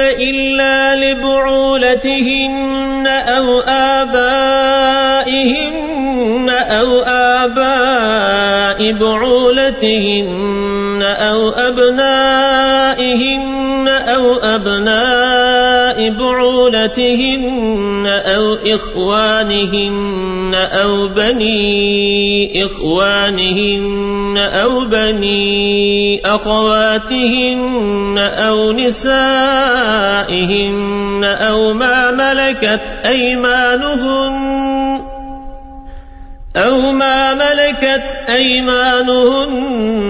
إلا لبعولتهن أو آبائهن أو آباء بعولتهن أو أبنائهن أو أبناء بعولتهن أو إخوانهن أو بني إخوانهن أو بني أخواتهن أو نسائهن أو ما ملكت أيمانهن أو ما ملكت أيمانهن